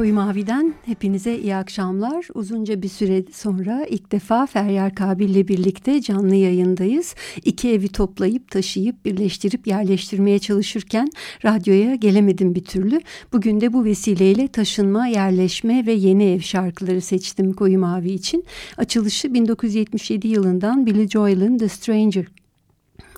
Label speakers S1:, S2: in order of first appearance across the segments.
S1: Koyu Mavi'den hepinize iyi akşamlar. Uzunca bir süre sonra ilk defa Feryal Kabil ile birlikte canlı yayındayız. İki evi toplayıp, taşıyıp, birleştirip yerleştirmeye çalışırken radyoya gelemedim bir türlü. Bugün de bu vesileyle taşınma, yerleşme ve yeni ev şarkıları seçtim Koyu Mavi için. Açılışı 1977 yılından Billy Joel'ın The Stranger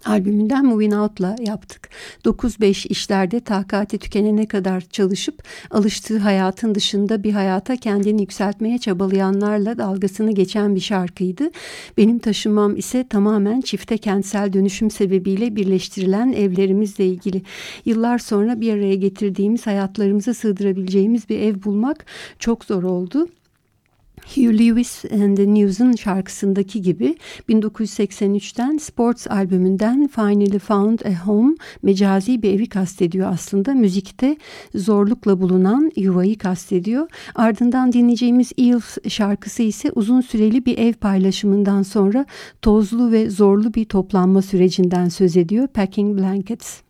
S1: albümünden Moving Out'la yaptık. 9-5 işlerde takati tükenene kadar çalışıp alıştığı hayatın dışında bir hayata kendini yükseltmeye çabalayanlarla dalgasını geçen bir şarkıydı. Benim taşınmam ise tamamen çifte kentsel dönüşüm sebebiyle birleştirilen evlerimizle ilgili. Yıllar sonra bir araya getirdiğimiz hayatlarımıza sığdırabileceğimiz bir ev bulmak çok zor oldu.
S2: Hugh Lewis and the News'un şarkısındaki gibi 1983'ten Sports albümünden Finally Found a Home mecazi bir evi kastediyor aslında. Müzikte zorlukla bulunan yuvayı kastediyor. Ardından dinleyeceğimiz Eels şarkısı ise uzun süreli bir ev paylaşımından sonra tozlu ve zorlu bir toplanma sürecinden söz ediyor. Packing Blankets.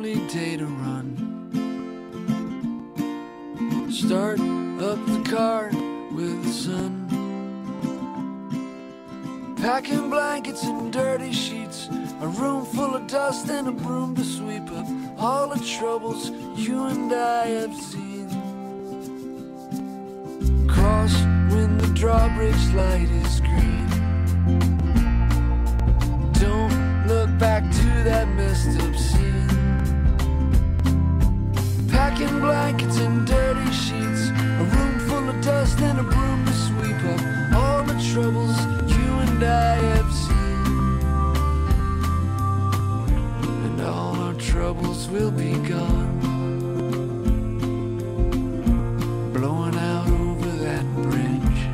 S3: Lovely day to run. Start up the car with the sun. Packing blankets and dirty sheets, a room full of dust and a broom to sweep up all the troubles you and I have seen. Cross when the drawbridge light is green. Don't look back to that messed up scene. Packing blankets and dirty sheets, a room full of dust and a broom to sweep up all the troubles you and I have seen, and all our troubles will be gone. Blowing out over that bridge.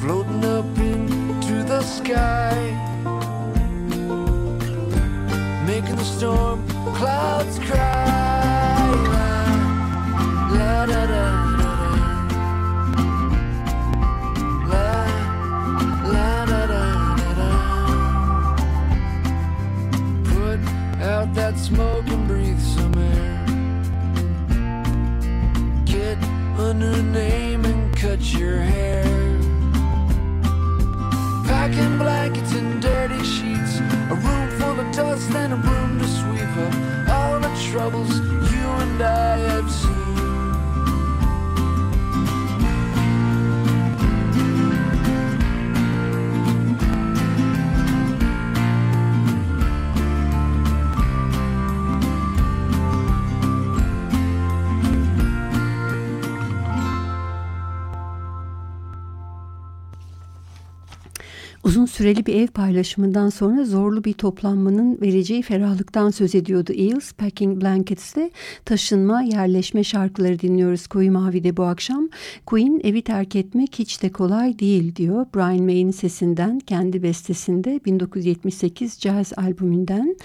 S3: Floating up into the sky. Making the storm clouds cry.
S1: Süreli bir ev paylaşımından sonra zorlu bir toplanmanın vereceği ferahlıktan söz ediyordu Eels. Packing Blankets'te taşınma, yerleşme şarkıları dinliyoruz Koyu Mavi'de bu akşam. Queen evi terk etmek hiç de kolay değil diyor. Brian May'in sesinden, kendi bestesinde 1978 Jazz albümünden.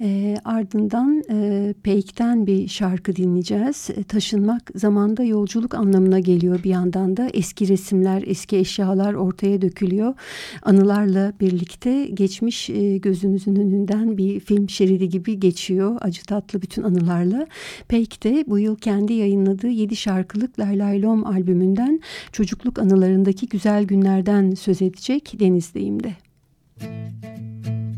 S1: E, ardından e, Peik'ten bir şarkı dinleyeceğiz. E, taşınmak zamanda yolculuk anlamına geliyor bir yandan da. Eski resimler, eski eşyalar ortaya dökülüyor. Anı anılarla birlikte geçmiş e, gözünüzün önünden bir film şeridi gibi geçiyor. Acı tatlı bütün anılarla. Pek de bu yıl kendi yayınladığı 7 şarkılık Lay Lom albümünden çocukluk anılarındaki güzel günlerden söz edecek Denizdeyim de. Müzik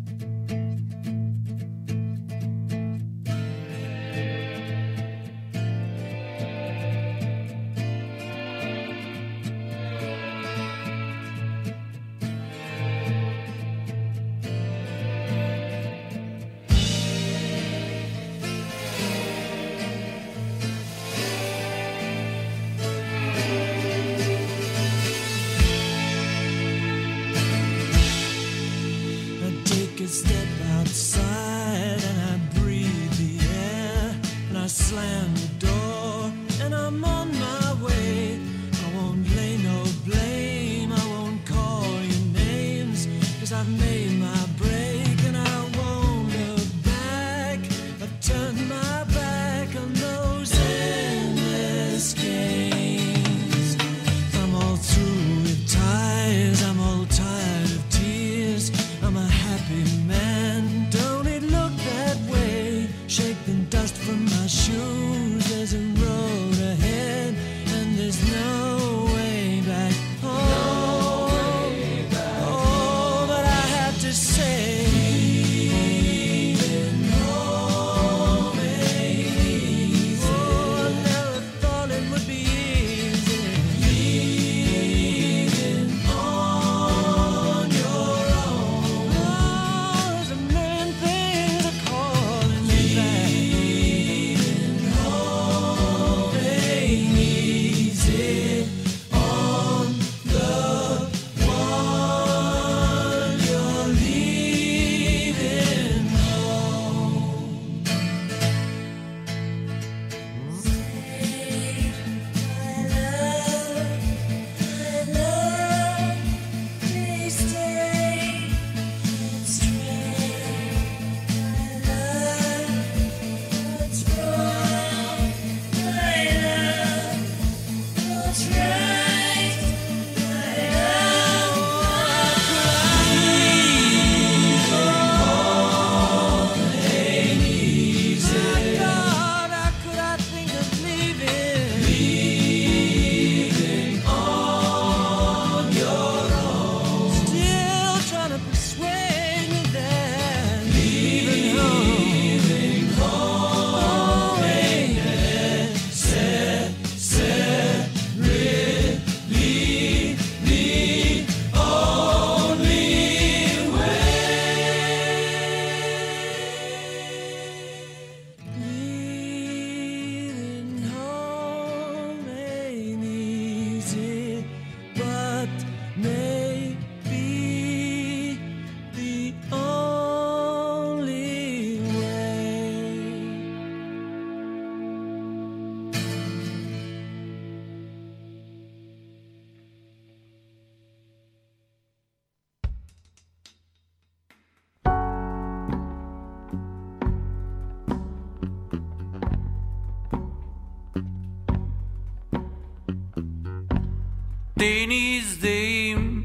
S4: Denizdeyim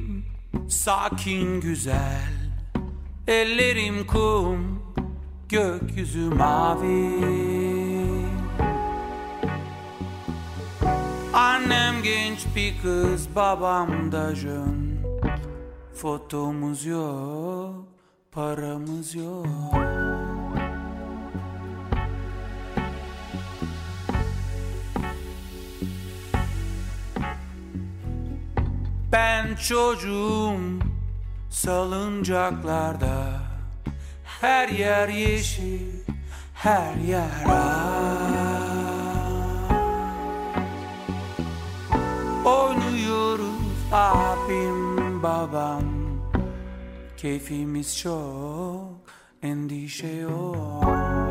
S4: sakin güzel. Ellerim kum gökyüzü mavi. Annem genç bir kız babam da jön. Fotomuz yok paramız yok Ben çocuğum salıncaklarda. Her yer yeşil, her yer ağ Oynuyoruz abim babam. Keyfimiz çok, endişe yok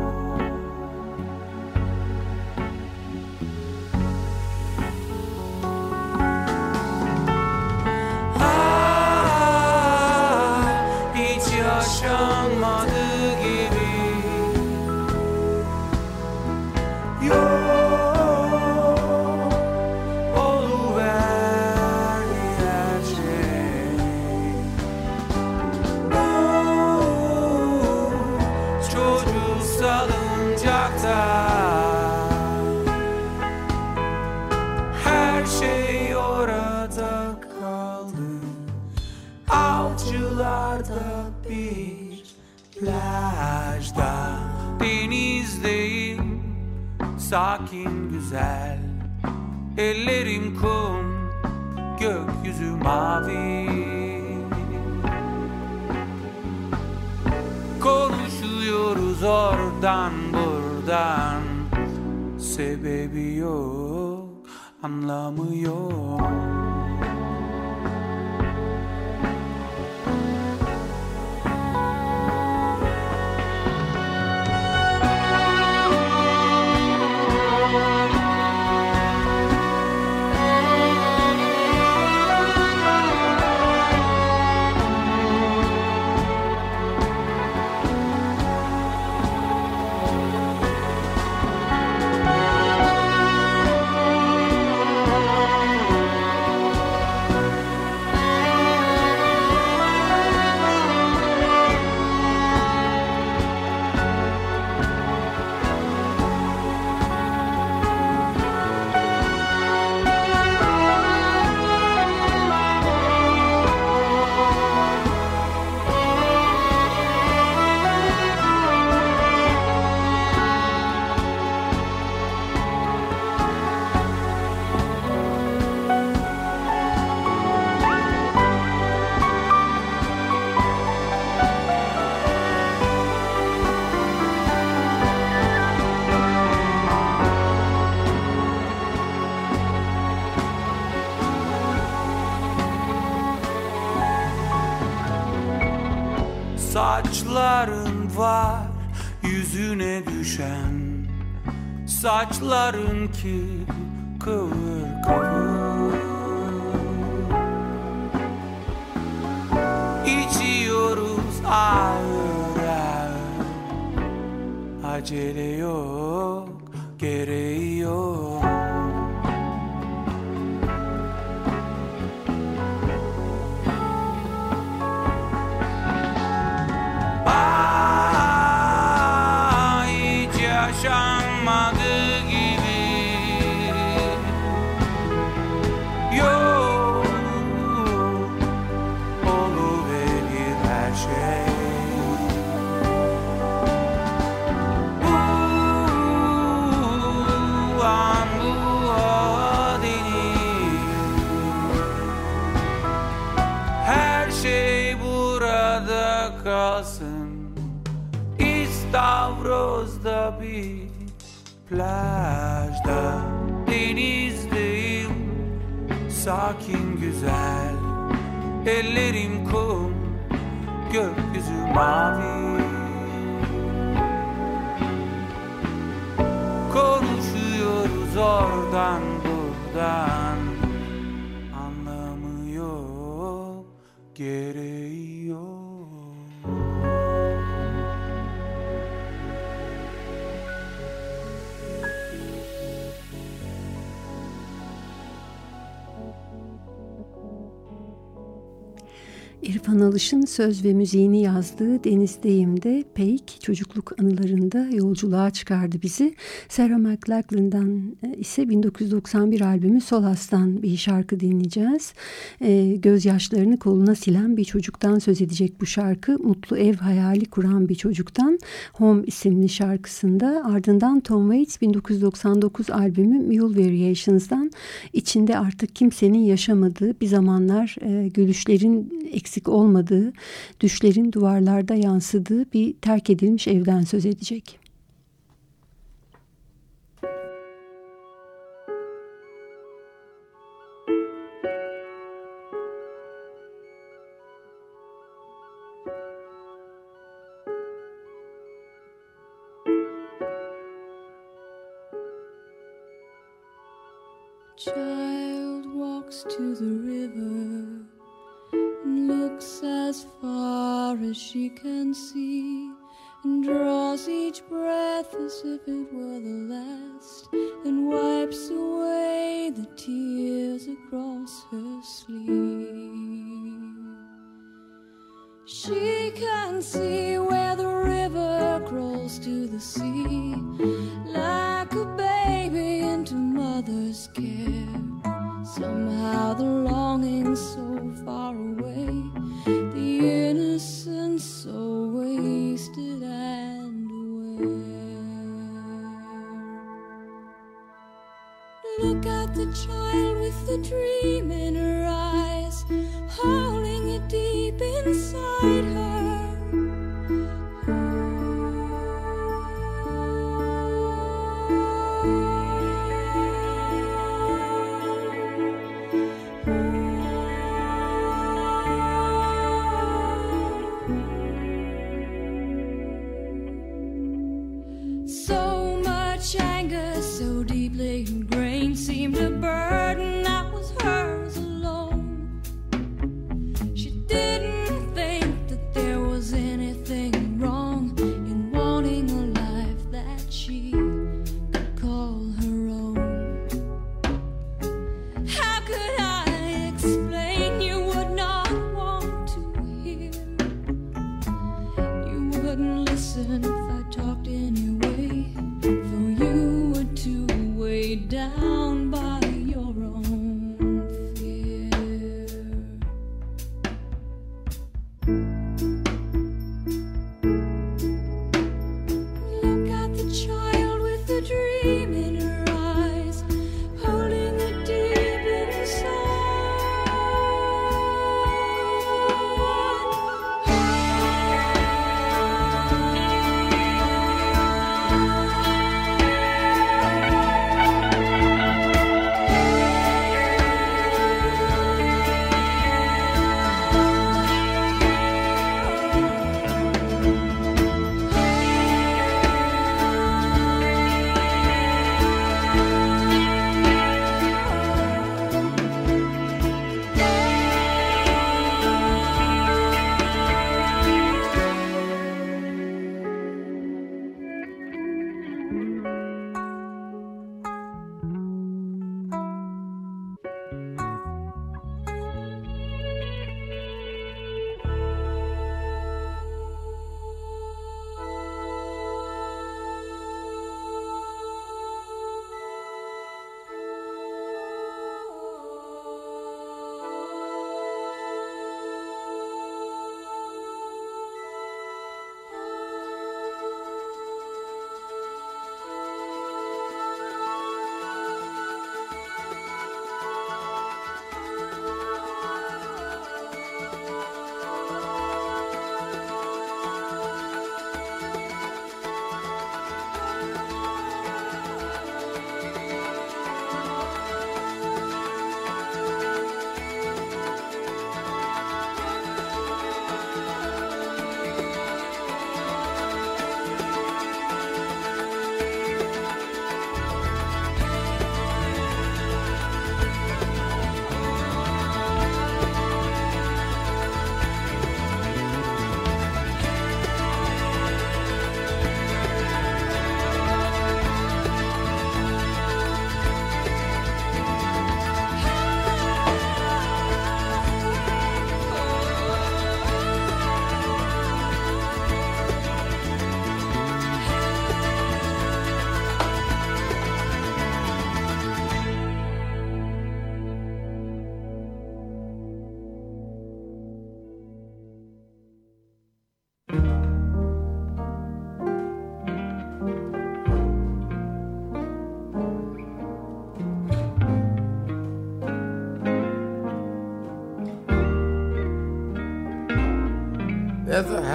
S4: güzel. Ellerim kum gökyüzü mavi. Konuşuyoruz oradan buradan. Sebebi yok anlamı yok yüzüne düşen Saçların ki kıvır kıvır. İçiyoruz ağır ağır. Acele yok, gereği yok sakin güzel. Ellerim kum gökyüzü mavi. Konuşuyoruz oradan buradan. Anlamı yok gereği That's
S5: İrfan Alış'ın söz ve müziğini yazdığı Denizdeyim'de Peyk çocukluk anılarında yolculuğa çıkardı bizi. Sarah McLachlan'dan e, ise 1991 albümü Solas'tan bir şarkı dinleyeceğiz. E, gözyaşlarını koluna silen bir çocuktan söz edecek bu şarkı. Mutlu ev hayali kuran bir çocuktan Home isimli şarkısında. Ardından Tom Waits 1999 albümü Mule Variations'dan içinde artık kimsenin yaşamadığı bir zamanlar e, gülüşlerin eksik olmadığı, düşlerin duvarlarda yansıdığı bir terk edilmiş evden söz edecek.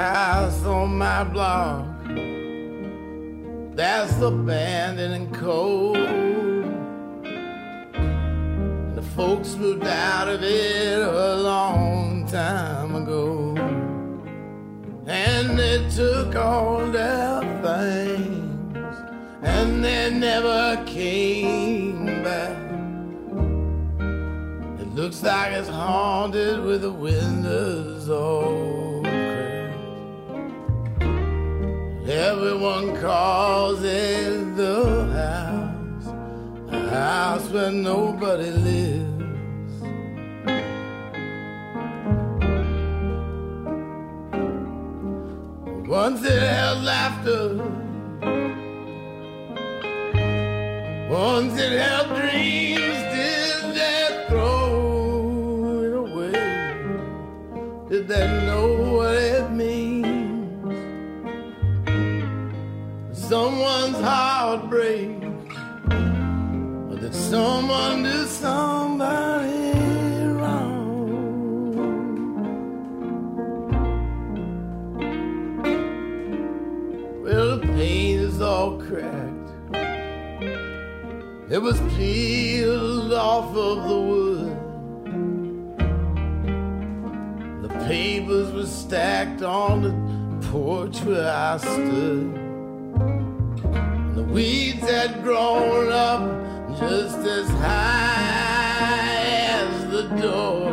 S6: House on my block. That's abandoned and cold. And the folks moved out of it a long time ago. And they took all their things, and they never came back. It looks like it's haunted with the windows all Everyone calls it the house, a house where nobody lives. Once it held laughter, once it held dreams, did they throw it away? Did they know Someone's heartbreak, or did someone do somebody wrong? Well, the paint is all cracked. It was peeled off of the wood. The papers were stacked on the porch where I stood. Weeds had grown up just as high as the door.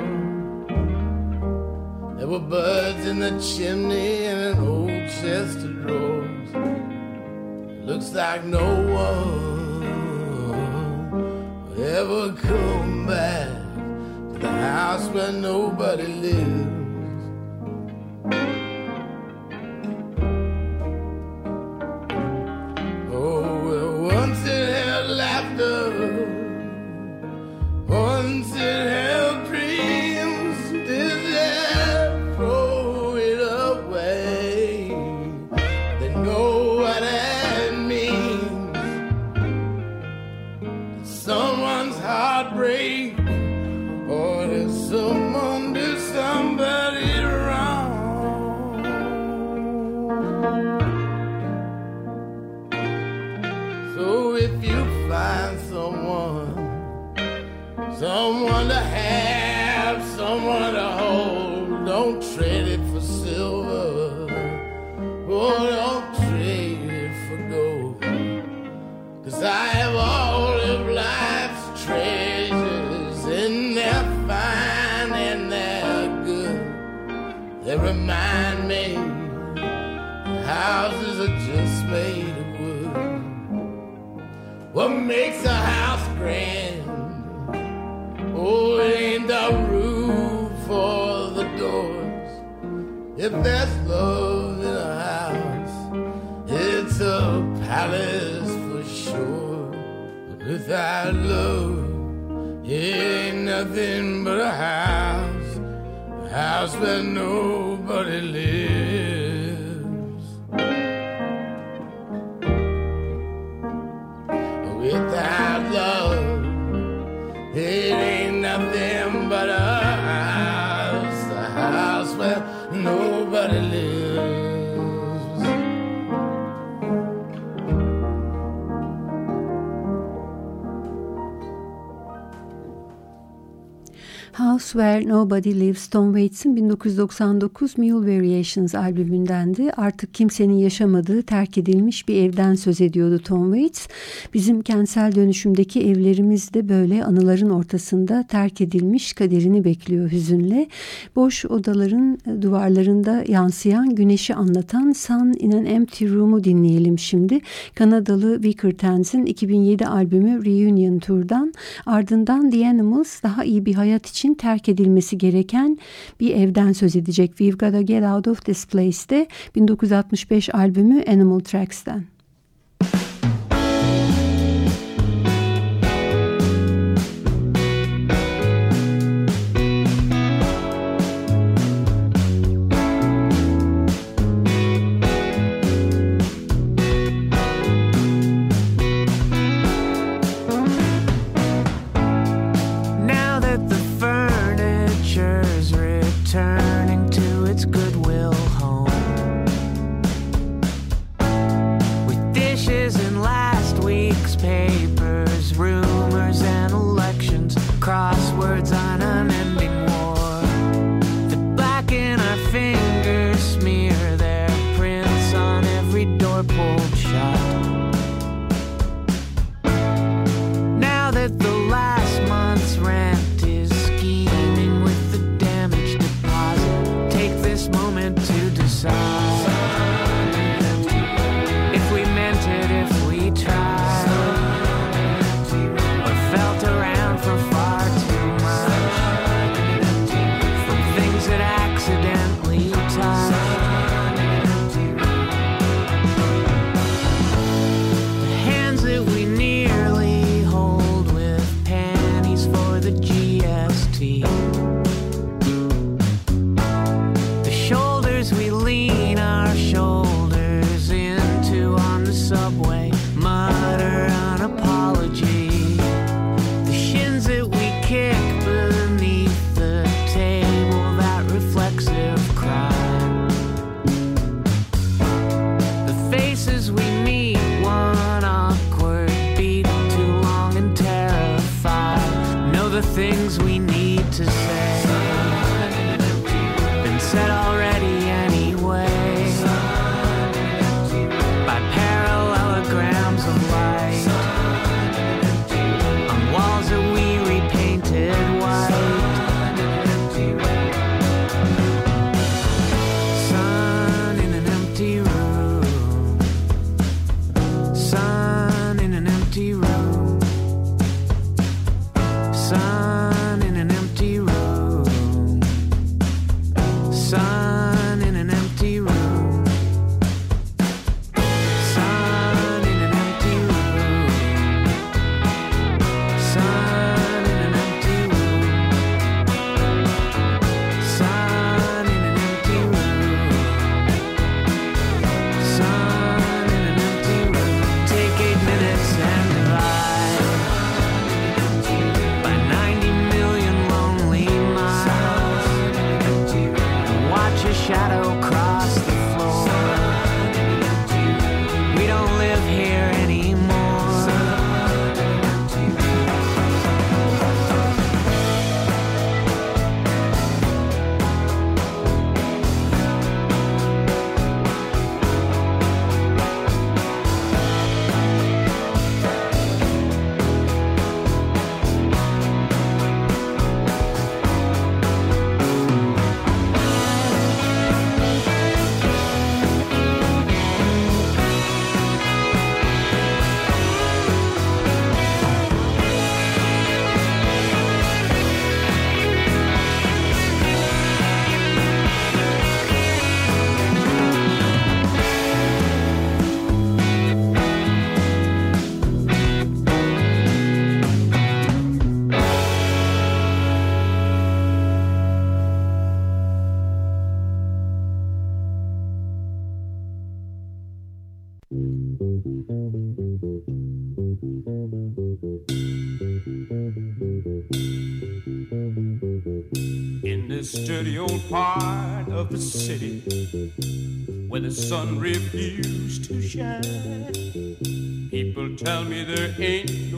S6: There were birds in the chimney and an old chest of drawers. Looks like no one will ever come back to the house where nobody lives. They're fine and they're good. They remind me houses are just made of wood. What makes a house grand? Oh, it ain't the roof or the doors. If there's love in a house, it's a palace for sure. But without love, ain't nothing but a house, a house where nobody lives. without love. It ain't nothing but a House Where Nobody Lives
S1: Tom Waits'in 1999 Mule Variations albümündendi. Artık kimsenin yaşamadığı terk edilmiş bir evden söz ediyordu Tom Waits. Bizim kentsel dönüşümdeki evlerimiz de böyle anıların ortasında terk edilmiş kaderini bekliyor hüzünle. Boş odaların duvarlarında yansıyan güneşi anlatan Sun in an Empty Room'u dinleyelim şimdi. Kanadalı Vicar Tenz'in 2007 albümü Reunion Tour'dan ardından The Animals daha iyi bir hayat için terk edilmesi gereken bir evden söz edecek. We've Gotta Get Out of This Place'de 1965 albümü Animal Tracks'ten.
S4: Sun
S7: refused to shine, people tell me there ain't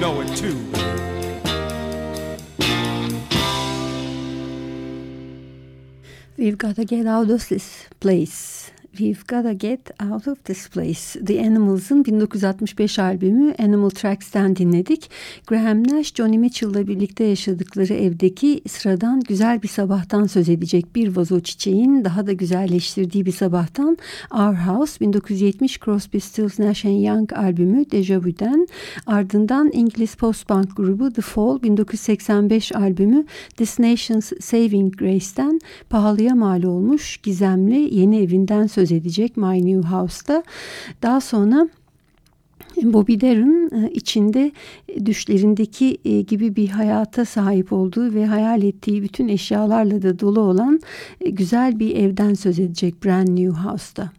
S7: know it too.
S1: We've gotta get out of this place. We've gotta get out of this place. The Animals'ın 1965 albümü Animal Tracks'ten dinledik. Graham Nash, Johnny Mitchell'la birlikte yaşadıkları evdeki sıradan güzel bir sabahtan söz edecek bir vazo çiçeğin daha da güzelleştirdiği bir sabahtan Our House 1970 Crosby, Stills, Nash Young albümü Deja Vu'den ardından İngiliz post-punk grubu The Fall 1985 albümü This Nation's Saving Grace'ten pahalıya mal olmuş gizemli yeni evinden söz edecek My New House'da. Daha sonra Bobby Darin e, içinde düşlerindeki e, gibi bir hayata sahip olduğu ve hayal ettiği bütün eşyalarla da dolu olan e, güzel bir evden söz edecek Brand New House'da.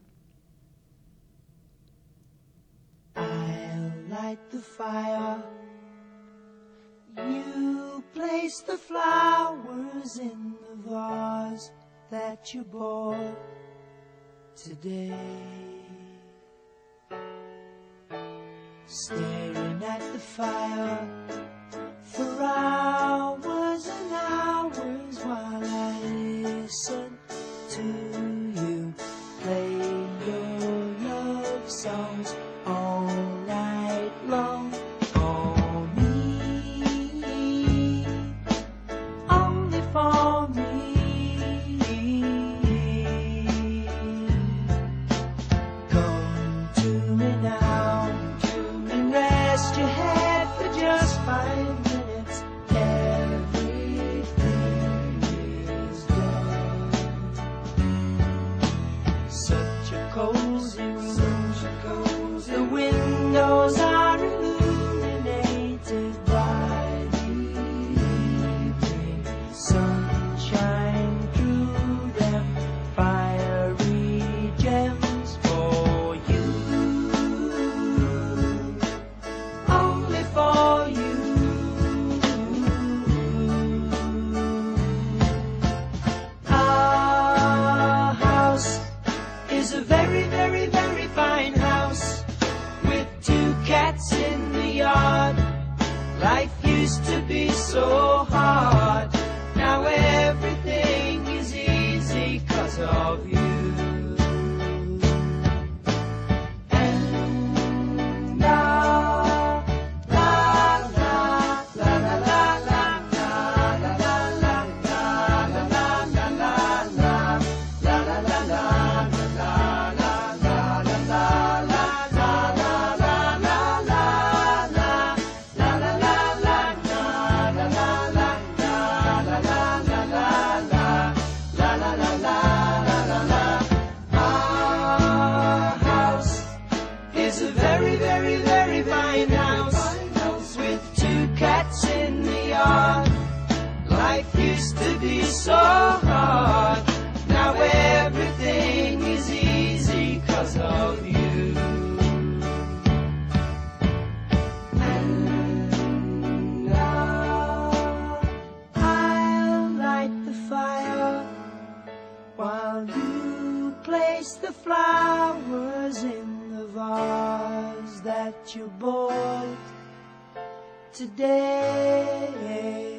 S8: Place the flowers in the vase that you bought today. Staring at the fire for hours and hours while I listen to the
S9: flowers in the vase that you bought today.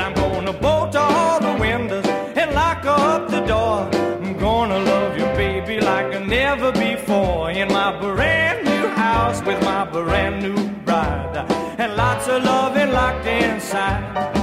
S10: I'm gonna bolt all the windows and lock up the door. I'm gonna love you, baby, like never before. In my brand new house with my brand new bride. And lots of loving locked inside.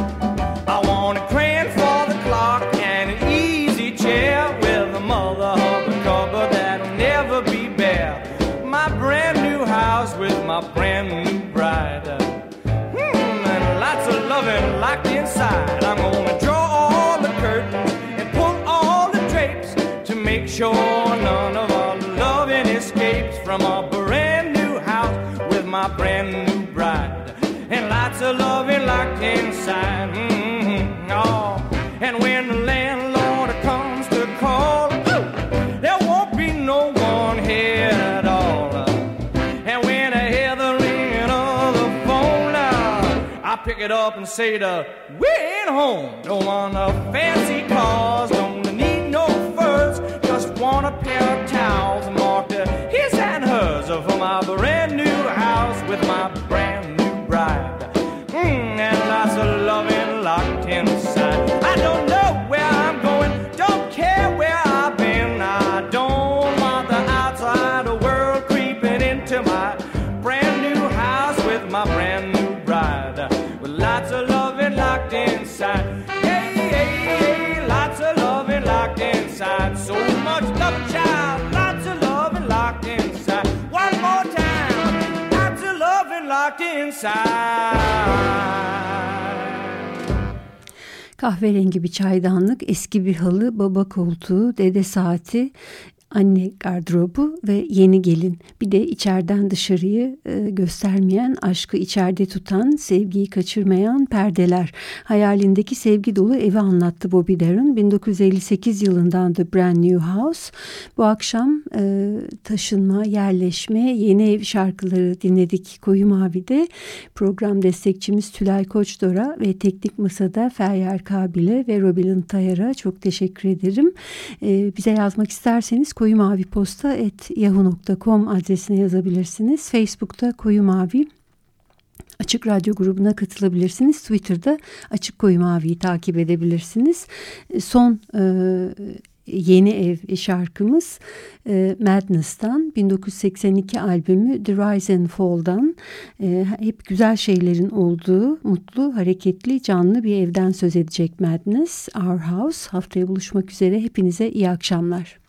S10: Locked inside. hmm Oh, and when the landlord comes to call, there won't be no one here at all. And when I hear the ringing of the phone, I pick it up and say to, we ain't home. Don't want no fancy cars, don't locked inside.
S1: Kahverengi bir çaydanlık, eski bir halı, baba koltuğu, dede saati, anne gardırobu ve yeni gelin. Bir de içeriden dışarıyı e, göstermeyen, aşkı içeride tutan, sevgiyi kaçırmayan perdeler. Hayalindeki sevgi dolu evi anlattı Bobby Darin. 1958 yılından The Brand New House. Bu akşam e, taşınma, yerleşme, yeni ev şarkıları dinledik Koyu Mavi'de. Program destekçimiz Tülay Koçdor'a ve Teknik Masa'da Feryal Kabil'e ve Robin Tayar'a çok teşekkür ederim. E, bize yazmak isterseniz koyu mavi posta et yahoo.com adresine yazabilirsiniz. Facebook'ta koyu mavi Açık Radyo grubuna katılabilirsiniz. Twitter'da Açık Koyu Mavi'yi takip edebilirsiniz. Son e, yeni ev şarkımız e, Madness'tan 1982 albümü The Rise and Fall'dan e, hep güzel şeylerin olduğu mutlu, hareketli, canlı bir evden söz edecek Madness, Our House. Haftaya buluşmak üzere. Hepinize iyi akşamlar.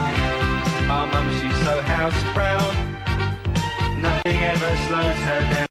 S11: Mum, she's so house proud. Nothing ever slows her down,